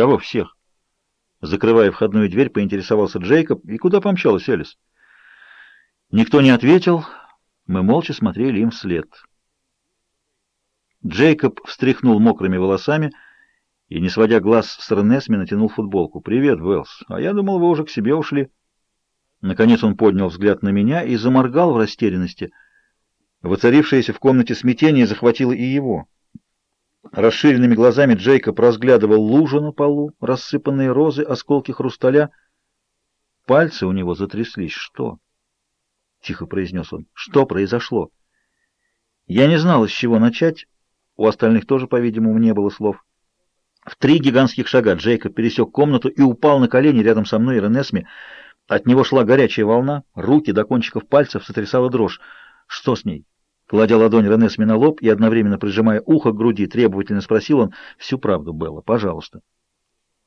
«Кого всех?» Закрывая входную дверь, поинтересовался Джейкоб. «И куда помчалась Элис?» Никто не ответил. Мы молча смотрели им вслед. Джейкоб встряхнул мокрыми волосами и, не сводя глаз с Ренесми, натянул футболку. «Привет, Уэллс. А я думал, вы уже к себе ушли». Наконец он поднял взгляд на меня и заморгал в растерянности. Воцарившееся в комнате смятение захватило и его. Расширенными глазами Джейкоб разглядывал лужу на полу, рассыпанные розы, осколки хрусталя. Пальцы у него затряслись. «Что?» — тихо произнес он. «Что произошло?» Я не знал, с чего начать. У остальных тоже, по-видимому, не было слов. В три гигантских шага Джейкоб пересек комнату и упал на колени рядом со мной и Ренесми. От него шла горячая волна, руки до кончиков пальцев сотрясала дрожь. «Что с ней?» Кладя ладонь Ренесми на лоб и одновременно прижимая ухо к груди, требовательно спросил он всю правду, Белла, пожалуйста.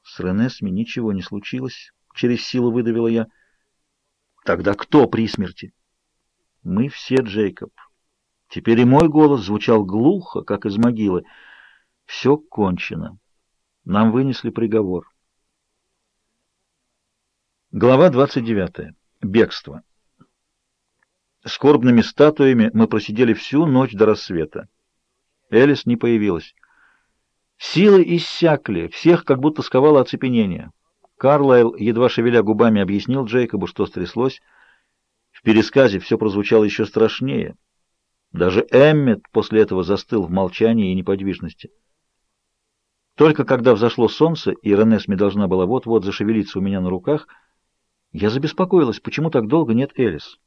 С Ренесми ничего не случилось, через силу выдавила я. Тогда кто при смерти? Мы все, Джейкоб. Теперь и мой голос звучал глухо, как из могилы. Все кончено. Нам вынесли приговор. Глава 29. Бегство. Скорбными статуями мы просидели всю ночь до рассвета. Элис не появилась. Силы иссякли, всех как будто сковало оцепенение. Карлайл, едва шевеля губами, объяснил Джейкобу, что стряслось. В пересказе все прозвучало еще страшнее. Даже Эммет после этого застыл в молчании и неподвижности. Только когда взошло солнце, и Ренесми должна была вот-вот зашевелиться у меня на руках, я забеспокоилась, почему так долго нет Элис.